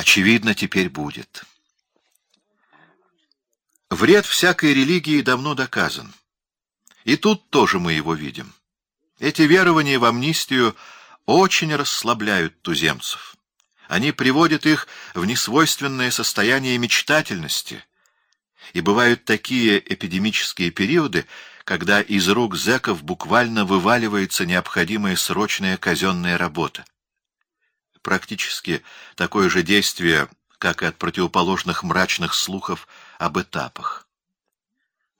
очевидно, теперь будет. Вред всякой религии давно доказан. И тут тоже мы его видим. Эти верования в амнистию очень расслабляют туземцев. Они приводят их в несвойственное состояние мечтательности. И бывают такие эпидемические периоды, когда из рук зэков буквально вываливается необходимая срочная казенная работа. Практически такое же действие, как и от противоположных мрачных слухов об этапах.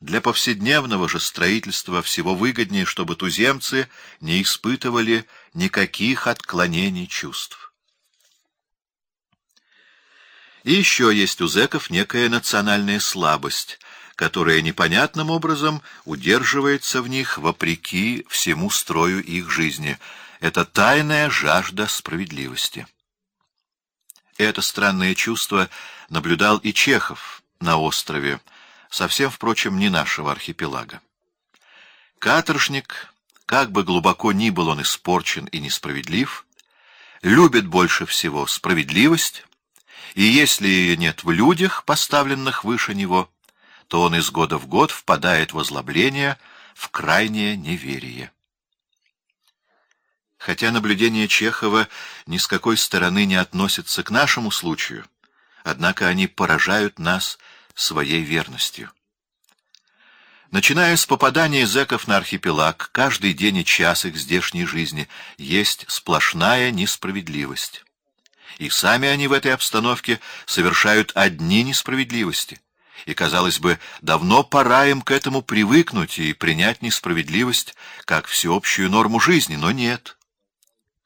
Для повседневного же строительства всего выгоднее, чтобы туземцы не испытывали никаких отклонений чувств. И еще есть у зэков некая национальная слабость, которая непонятным образом удерживается в них вопреки всему строю их жизни. Это тайная жажда справедливости. Это странное чувство наблюдал и Чехов на острове, совсем, впрочем, не нашего архипелага. Каторжник, как бы глубоко ни был он испорчен и несправедлив, любит больше всего справедливость, и если ее нет в людях, поставленных выше него, то он из года в год впадает в озлобление, в крайнее неверие. Хотя наблюдения Чехова ни с какой стороны не относятся к нашему случаю, однако они поражают нас своей верностью. Начиная с попадания зэков на архипелаг, каждый день и час их здешней жизни есть сплошная несправедливость. И сами они в этой обстановке совершают одни несправедливости. И, казалось бы, давно пора им к этому привыкнуть и принять несправедливость как всеобщую норму жизни, но нет.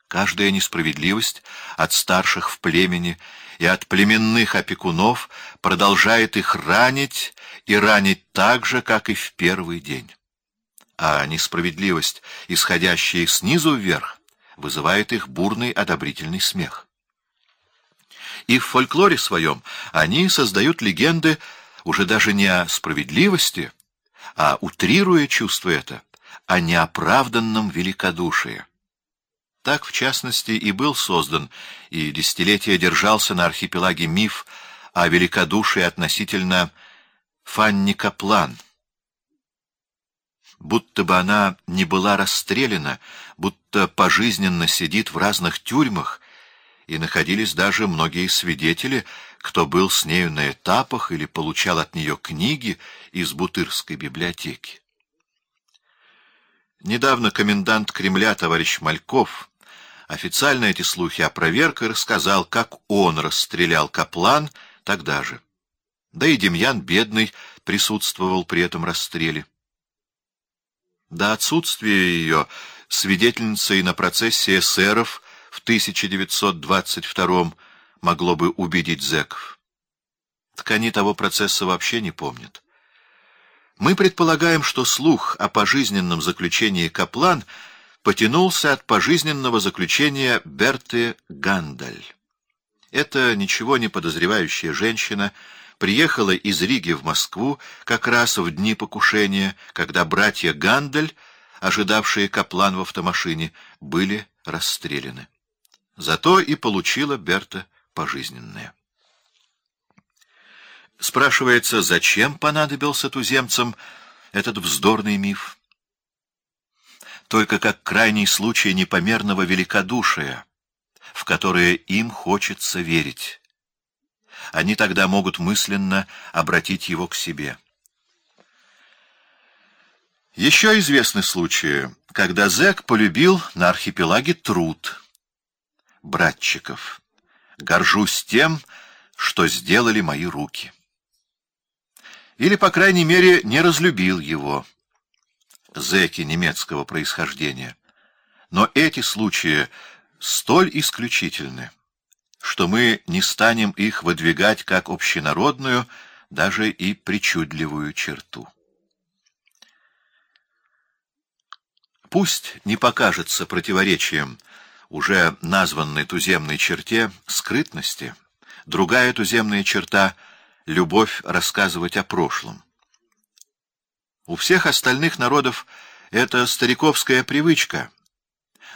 Каждая несправедливость от старших в племени и от племенных опекунов продолжает их ранить и ранить так же, как и в первый день. А несправедливость, исходящая снизу вверх, вызывает их бурный одобрительный смех. И в фольклоре своем они создают легенды уже даже не о справедливости, а, утрируя чувство это, о неоправданном великодушии. Так, в частности, и был создан, и десятилетия держался на архипелаге миф о великодушии относительно Фанни Каплан. Будто бы она не была расстреляна, будто пожизненно сидит в разных тюрьмах, и находились даже многие свидетели, кто был с нею на этапах или получал от нее книги из Бутырской библиотеки. Недавно комендант Кремля товарищ Мальков Официально эти слухи опроверг и рассказал, как он расстрелял Каплан тогда же. Да и Демьян Бедный присутствовал при этом расстреле. До отсутствия ее свидетельницей на процессе эсеров в 1922 могло бы убедить зэков. Так они того процесса вообще не помнят. Мы предполагаем, что слух о пожизненном заключении Каплан — потянулся от пожизненного заключения Берты Гандаль. Эта ничего не подозревающая женщина приехала из Риги в Москву как раз в дни покушения, когда братья Гандаль, ожидавшие Каплан в автомашине, были расстреляны. Зато и получила Берта пожизненное. Спрашивается, зачем понадобился туземцам этот вздорный миф? Только как крайний случай непомерного великодушия, в которое им хочется верить. Они тогда могут мысленно обратить его к себе. Еще известны случаи, когда зэк полюбил на архипелаге труд братчиков. Горжусь тем, что сделали мои руки. Или, по крайней мере, не разлюбил его зэки немецкого происхождения. Но эти случаи столь исключительны, что мы не станем их выдвигать как общенародную, даже и причудливую черту. Пусть не покажется противоречием уже названной туземной черте скрытности, другая туземная черта — любовь рассказывать о прошлом. У всех остальных народов это стариковская привычка,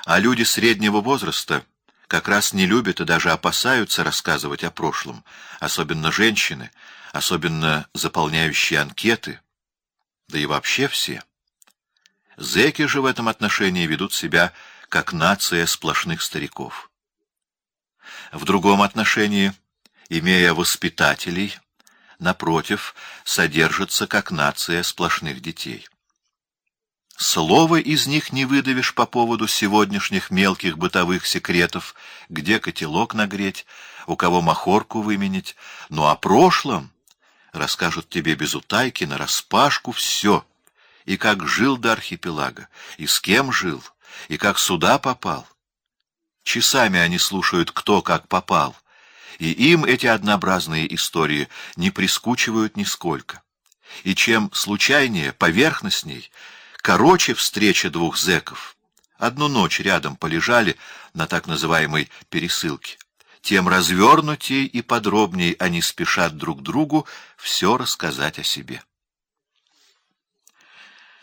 а люди среднего возраста, как раз не любят и даже опасаются рассказывать о прошлом, особенно женщины, особенно заполняющие анкеты, да и вообще все. Зеки же в этом отношении ведут себя как нация сплошных стариков. В другом отношении, имея воспитателей, напротив, содержатся как нация сплошных детей. Слова из них не выдавишь по поводу сегодняшних мелких бытовых секретов, где котелок нагреть, у кого махорку выменить, но о прошлом расскажут тебе без утайки, нараспашку все, и как жил до архипелага, и с кем жил, и как сюда попал. Часами они слушают, кто как попал, и им эти однообразные истории не прискучивают нисколько. И чем случайнее, поверхностней — Короче, встреча двух зэков. Одну ночь рядом полежали на так называемой пересылке. Тем развернутее и подробнее они спешат друг другу все рассказать о себе.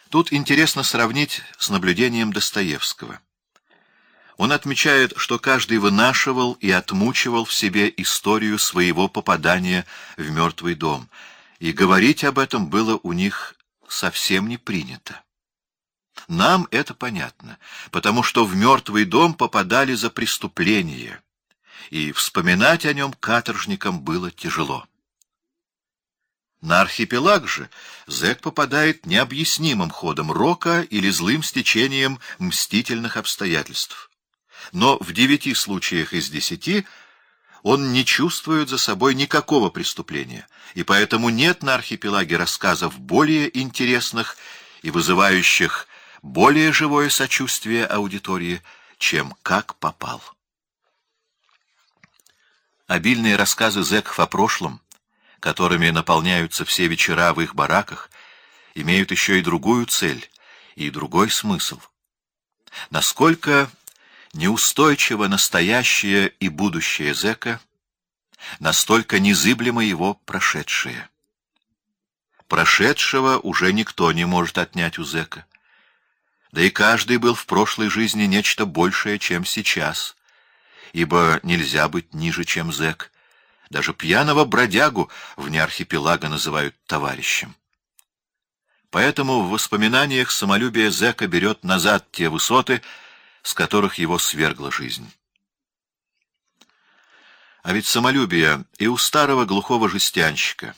Тут интересно сравнить с наблюдением Достоевского. Он отмечает, что каждый вынашивал и отмучивал в себе историю своего попадания в мертвый дом, и говорить об этом было у них совсем не принято. Нам это понятно, потому что в мертвый дом попадали за преступление, и вспоминать о нем каторжникам было тяжело. На архипелаг же зэк попадает необъяснимым ходом рока или злым стечением мстительных обстоятельств. Но в девяти случаях из десяти он не чувствует за собой никакого преступления, и поэтому нет на архипелаге рассказов более интересных и вызывающих более живое сочувствие аудитории, чем «как попал». Обильные рассказы зэков о прошлом, которыми наполняются все вечера в их бараках, имеют еще и другую цель и другой смысл. Насколько неустойчиво настоящее и будущее зэка, настолько незыблемо его прошедшее. Прошедшего уже никто не может отнять у зэка. Да и каждый был в прошлой жизни нечто большее, чем сейчас, ибо нельзя быть ниже, чем зэк. Даже пьяного бродягу вне архипелага называют товарищем. Поэтому в воспоминаниях самолюбие зэка берет назад те высоты, с которых его свергла жизнь. А ведь самолюбие и у старого глухого жестянщика,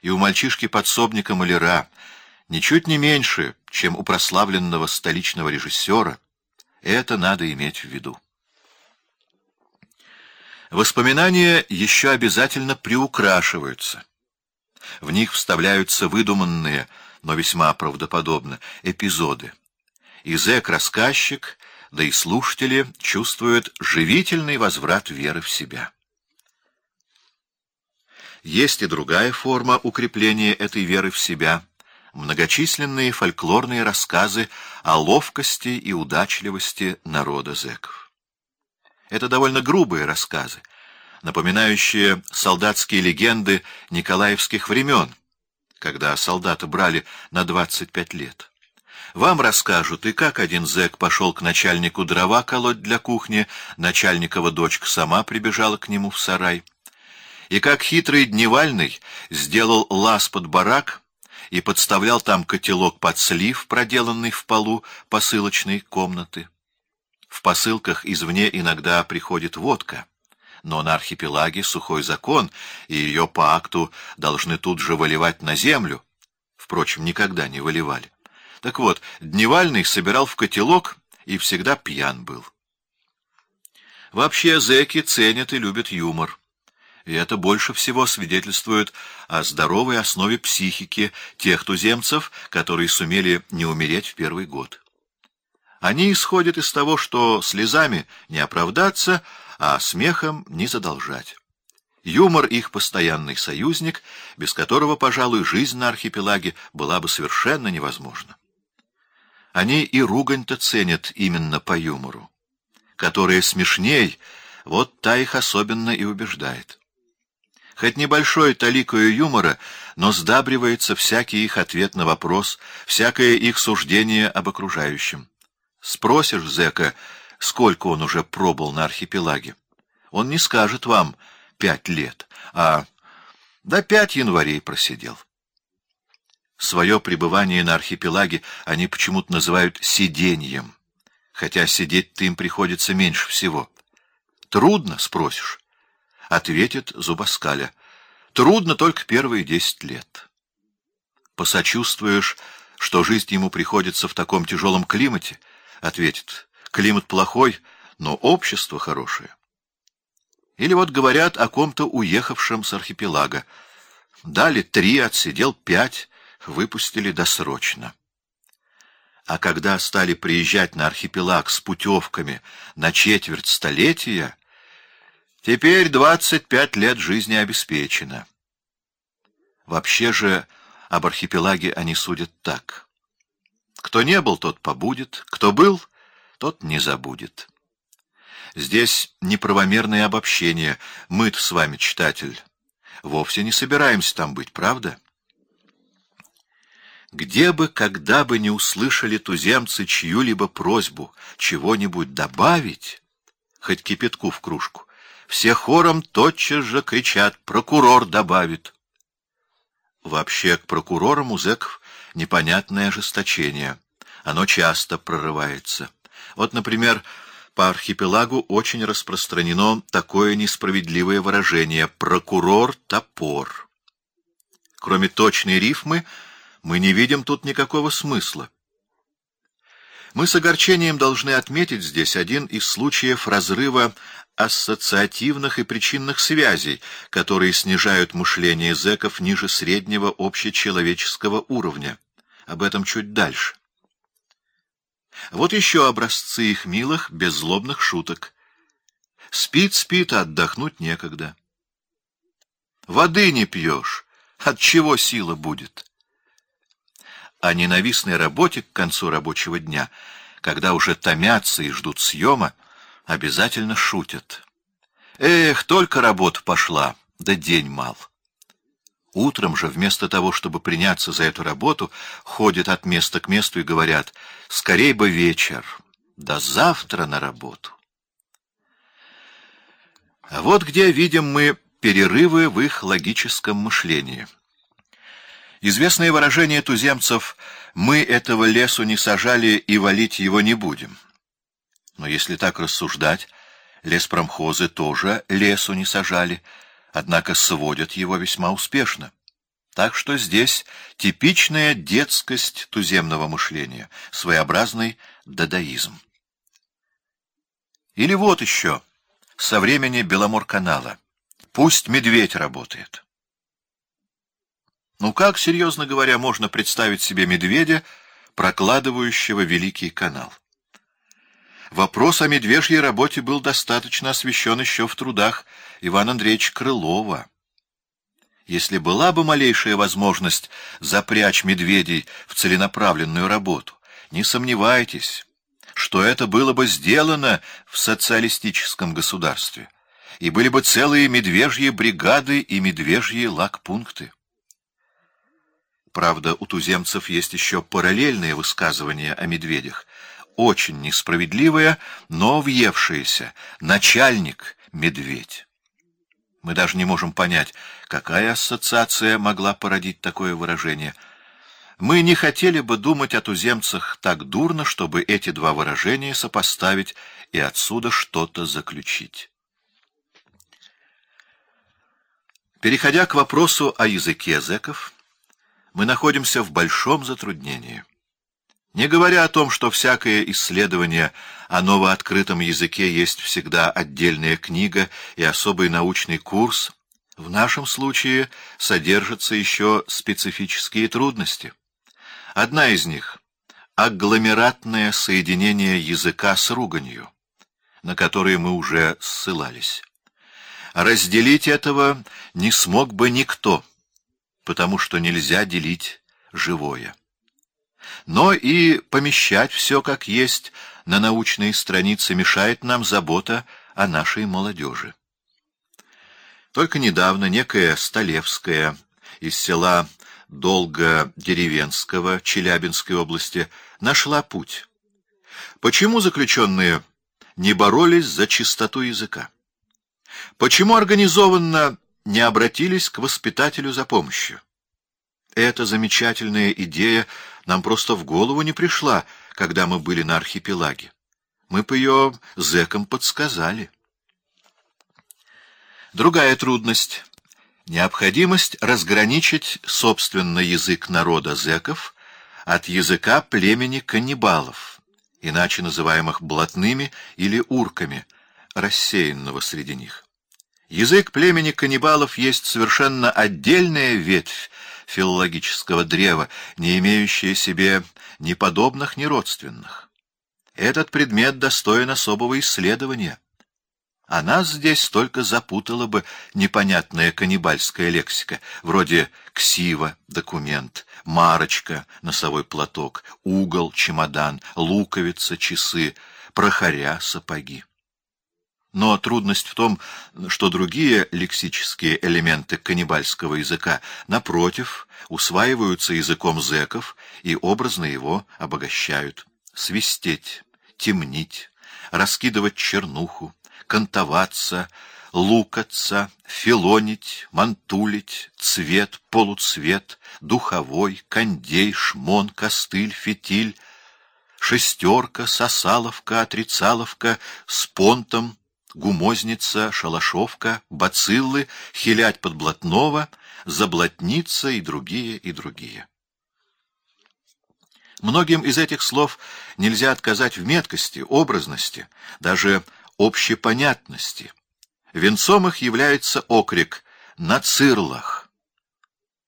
и у мальчишки-подсобника-маляра — ничуть не меньше, чем у прославленного столичного режиссера, это надо иметь в виду. Воспоминания еще обязательно приукрашиваются. В них вставляются выдуманные, но весьма правдоподобно, эпизоды. И зэк-рассказчик, да и слушатели чувствуют живительный возврат веры в себя. Есть и другая форма укрепления этой веры в себя — многочисленные фольклорные рассказы о ловкости и удачливости народа зэков. Это довольно грубые рассказы, напоминающие солдатские легенды николаевских времен, когда солдата брали на 25 лет. Вам расскажут, и как один зэк пошел к начальнику дрова колоть для кухни, начальникова дочка сама прибежала к нему в сарай, и как хитрый дневальный сделал лаз под барак, и подставлял там котелок под слив, проделанный в полу посылочной комнаты. В посылках извне иногда приходит водка, но на архипелаге сухой закон, и ее по акту должны тут же выливать на землю. Впрочем, никогда не выливали. Так вот, Дневальный собирал в котелок и всегда пьян был. Вообще зэки ценят и любят юмор и это больше всего свидетельствует о здоровой основе психики тех туземцев, которые сумели не умереть в первый год. Они исходят из того, что слезами не оправдаться, а смехом не задолжать. Юмор — их постоянный союзник, без которого, пожалуй, жизнь на архипелаге была бы совершенно невозможна. Они и ругань-то ценят именно по юмору. Которая смешней, вот та их особенно и убеждает. Хоть небольшой таликою юмора, но сдабривается всякий их ответ на вопрос, всякое их суждение об окружающем. Спросишь зэка, сколько он уже пробыл на архипелаге. Он не скажет вам пять лет, а до пять январей просидел. Свое пребывание на архипелаге они почему-то называют сиденьем, хотя сидеть-то им приходится меньше всего. Трудно, спросишь? Ответит Зубаскаля. Трудно только первые десять лет. Посочувствуешь, что жизнь ему приходится в таком тяжелом климате? Ответит. Климат плохой, но общество хорошее. Или вот говорят о ком-то уехавшем с архипелага. Дали три, отсидел пять, выпустили досрочно. А когда стали приезжать на архипелаг с путевками на четверть столетия, теперь двадцать пять лет жизни обеспечено. Вообще же об архипелаге они судят так. Кто не был, тот побудет, кто был, тот не забудет. Здесь неправомерное обобщение. мы с вами, читатель, вовсе не собираемся там быть, правда? Где бы, когда бы не услышали туземцы чью-либо просьбу чего-нибудь добавить, хоть кипятку в кружку, все хором тотчас же кричат «Прокурор добавит!» Вообще к прокурорам у зэков непонятное ожесточение. Оно часто прорывается. Вот, например, по архипелагу очень распространено такое несправедливое выражение «прокурор-топор». Кроме точной рифмы, мы не видим тут никакого смысла. Мы с огорчением должны отметить здесь один из случаев разрыва ассоциативных и причинных связей, которые снижают мышление зэков ниже среднего общечеловеческого уровня. Об этом чуть дальше. Вот еще образцы их милых, беззлобных шуток. Спит, спит, а отдохнуть некогда. Воды не пьешь, от чего сила будет? О ненавистной работе к концу рабочего дня, когда уже томятся и ждут съема, обязательно шутят. Эх, только работа пошла, да день мал. Утром же, вместо того, чтобы приняться за эту работу, ходят от места к месту и говорят «Скорей бы вечер, да завтра на работу». А вот где видим мы перерывы в их логическом мышлении. Известное выражение туземцев «мы этого лесу не сажали и валить его не будем». Но если так рассуждать, леспромхозы тоже лесу не сажали, однако сводят его весьма успешно. Так что здесь типичная детскость туземного мышления, своеобразный дадаизм. Или вот еще, со времени Беломор-канала. Пусть медведь работает. Ну как, серьезно говоря, можно представить себе медведя, прокладывающего Великий канал? Вопрос о медвежьей работе был достаточно освещен еще в трудах Ивана Андреевича Крылова. Если была бы малейшая возможность запрячь медведей в целенаправленную работу, не сомневайтесь, что это было бы сделано в социалистическом государстве, и были бы целые медвежьи бригады и медвежьи лагпункты. Правда, у туземцев есть еще параллельные высказывания о медведях, очень несправедливое, но въевшееся. Начальник — медведь. Мы даже не можем понять, какая ассоциация могла породить такое выражение. Мы не хотели бы думать о туземцах так дурно, чтобы эти два выражения сопоставить и отсюда что-то заключить. Переходя к вопросу о языке зэков, мы находимся в большом затруднении. Не говоря о том, что всякое исследование о новооткрытом языке есть всегда отдельная книга и особый научный курс, в нашем случае содержатся еще специфические трудности. Одна из них — аггломератное соединение языка с руганью, на которое мы уже ссылались. Разделить этого не смог бы никто, потому что нельзя делить живое но и помещать все как есть на научные страницы мешает нам забота о нашей молодежи. Только недавно некая Столевская из села Долго-Деревенского Челябинской области нашла путь. Почему заключенные не боролись за чистоту языка? Почему организованно не обратились к воспитателю за помощью? Эта замечательная идея нам просто в голову не пришла, когда мы были на архипелаге. Мы по ее зэкам подсказали. Другая трудность — необходимость разграничить собственно язык народа зэков от языка племени каннибалов, иначе называемых блатными или урками, рассеянного среди них. Язык племени каннибалов есть совершенно отдельная ветвь филологического древа, не имеющая себе ни подобных, ни родственных. Этот предмет достоин особого исследования. А нас здесь только запутала бы непонятная каннибальская лексика, вроде «ксива» — документ, «марочка» — носовой платок, «угол» — чемодан, «луковица» — часы, «прохоря» — сапоги. Но трудность в том, что другие лексические элементы каннибальского языка, напротив, усваиваются языком зэков и образно его обогащают. Свистеть, темнить, раскидывать чернуху, кантоваться, лукаться, филонить, мантулить, цвет, полуцвет, духовой, кондей, шмон, костыль, фитиль, шестерка, сосаловка, отрицаловка, с понтом, гумозница, шалашовка, бациллы, хилять подблатного, заблатница и другие, и другие. Многим из этих слов нельзя отказать в меткости, образности, даже общепонятности. Венцом их является окрик «на цирлах»,